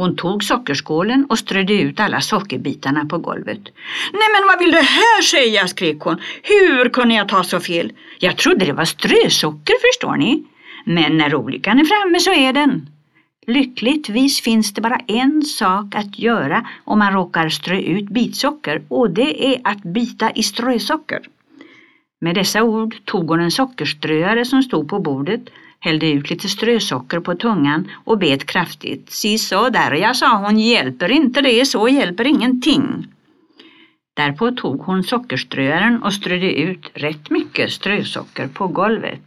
Hon tog sockerskålen och strödde ut alla sockerbitarna på golvet. Nej men vad vill du här säga, skrek hon. Hur kunde jag ta så fel? Jag trodde det var strösocker förstår ni. Men när olyckan är framme så är den. Lyckligtvis finns det bara en sak att göra om man råkar strö ut bitsocker och det är att bita i strösocker. Med dessa ord tog hon en sockerströare som stod på bordet, hällde ut lite strösocker på tungan och bet kraftigt. Si så där jag sa hon, hjälper inte det så hjälper ingenting. Därpå tog hon sockerströaren och strödde ut rätt mycket strösocker på golvet.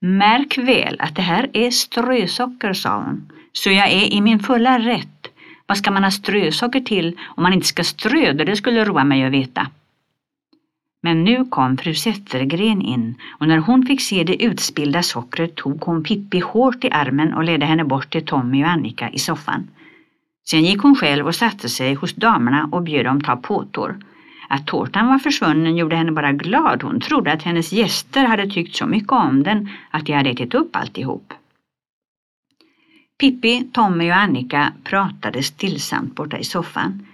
Märk väl att det här är strösocker, sa hon, så jag är i min fulla rätt. Vad ska man ha strösocker till om man inte ska strö det? Det skulle roa mig att veta. Men nu kom fru Zettergren in och när hon fick se det utspillda sockret tog hon Pippi hårt i armen och ledde henne bort till Tommy och Annika i soffan. Sen gick hon själv och satte sig hos damerna och bjöd dem ta påtår. Att tårtan var försvunnen gjorde henne bara glad. Hon trodde att hennes gäster hade tyckt så mycket om den att de hade ätit upp alltihop. Pippi, Tommy och Annika pratade stillsamt borta i soffan.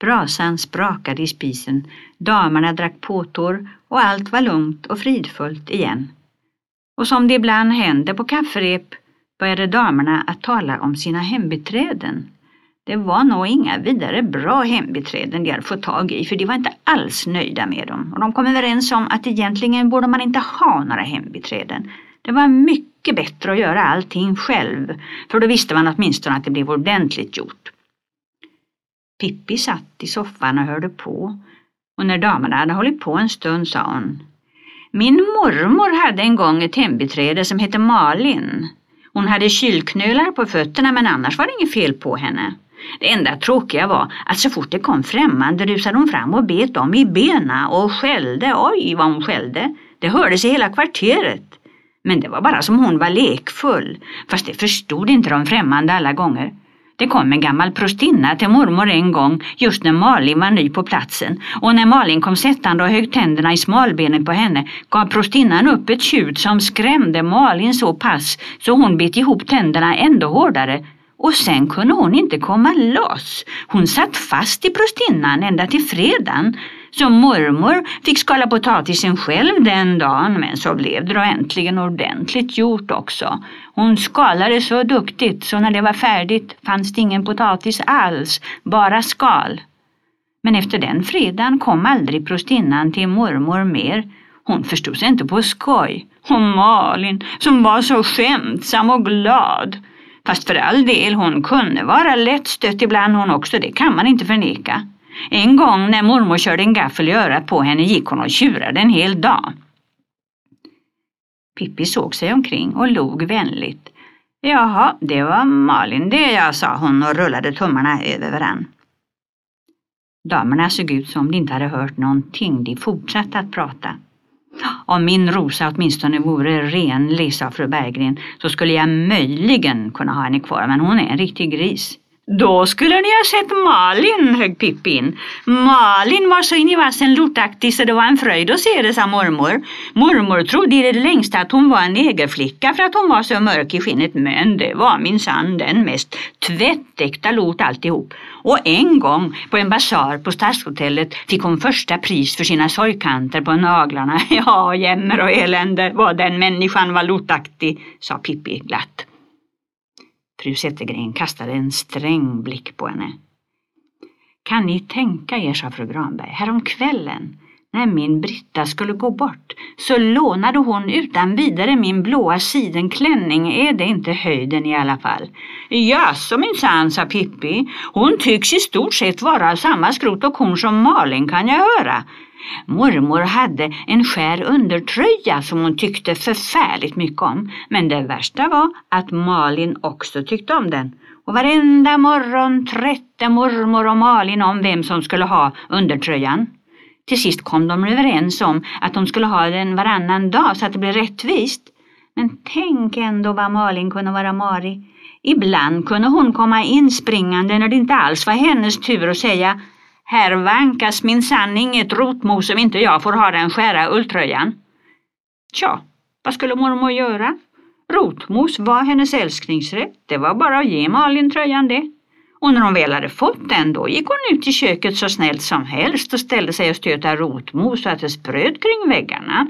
Brasan sprakade i spisen, damerna drack påtår och allt var lugnt och fridfullt igen. Och som det ibland hände på kafferep började damerna att tala om sina hembiträden. Det var nog inga vidare bra hembiträden de hade fått tag i för de var inte alls nöjda med dem. Och de kom överens om att egentligen borde man inte ha några hembiträden. Det var mycket bättre att göra allting själv för då visste man åtminstone att det blev ordentligt gjort. Pippi satt i soffan och hörde på och när damerna hade hållit på en stund sa hon Min mormor hade en gång ett hembiträde som hette Malin. Hon hade kylknölar på fötterna men annars var det inget fel på henne. Det enda tråkiga var att så fort det kom främmande rusade hon fram och bet dem i bena och skällde. Oj vad hon skällde. Det hördes i hela kvarteret. Men det var bara som hon var lekfull. Fast det förstod inte de främmande alla gånger. Det kom en gammal prostinna till mormor en gång just när Malin var ny på platsen och när Malin kom sättande och högg tänderna i smalbenet på henne gav prostinnan upp ett tjut som skrämde Malin så pass så hon bet ihop tänderna ändå hårdare och sen kunde hon inte komma loss. Hon satt fast i prostinnan ända till fredagen. Så mormor fick skala potatisen själv den dagen men så blev det då äntligen ordentligt gjort också. Hon skalade så duktigt så när det var färdigt fanns det ingen potatis alls, bara skal. Men efter den fredagen kom aldrig prostinnan till mormor mer. Hon förstod sig inte på skoj. Och Malin som var så skämtsam och glad. Fast för all del, hon kunde vara lättstött ibland hon också, det kan man inte förneka. En gång när mormor körde en gaffel i örat på henne gick hon och tjurade en hel dag. Pippi såg sig omkring och log vänligt. Jaha, det var Malin det jag sa hon och rullade tummarna över varann. Damerna såg ut som de inte hade hört någonting, de fortsatte att prata. Om min Rosa åtminstone vore renlig, sa fru Berggren, så skulle jag möjligen kunna ha henne kvar, men hon är en riktig gris. Då skulle ni ha sett Malin, högg Pippi in. Malin var så in i vassen lortaktig så det var en fröjd att se det, sa mormor. Mormor trodde i det längsta att hon var en negerflicka för att hon var så mörk i skinnet, men det var minsann den mest tvättäkta lort alltihop. Och en gång på en basar på Stadshotellet fick hon första pris för sina sorgkanter på naglarna. Ja, jämmer och elände, vad den människan var lortaktig, sa Pippi glatt. Fru Zettergren kastade en sträng blick på henne. Kan ni tänka er, sa fru Granberg, häromkvällen när min Britta skulle gå bort så lånade hon utan vidare min blåa sidenklänning. Är det inte höjden i alla fall? Jaså, minsann, sa Pippi. Hon tycks i stort sett vara av samma skrot och korn som Malin kan jag höra. Mormor hade en skär undertröja som hon tyckte förfärligt mycket om. Men det värsta var att Malin också tyckte om den. Och varenda morgon trätte mormor och Malin om vem som skulle ha undertröjan. Till sist kom de överens om att de skulle ha den varannan dag så att det blev rättvist. Men tänk ändå vad Malin kunde vara marig. Ibland kunde hon komma inspringande när det inte alls var hennes tur att säga här vankas min sanning inget rotmos om inte jag får ha den skära ulltröjan. Tja, vad skulle mormor göra? Rotmos var hennes älsklingsrätt. Det var bara att ge Malin tröjan det. Och när hon väl hade fått den då gick hon ut i köket så snällt som helst och ställde sig och stöta rotmos så att det spröt kring väggarna.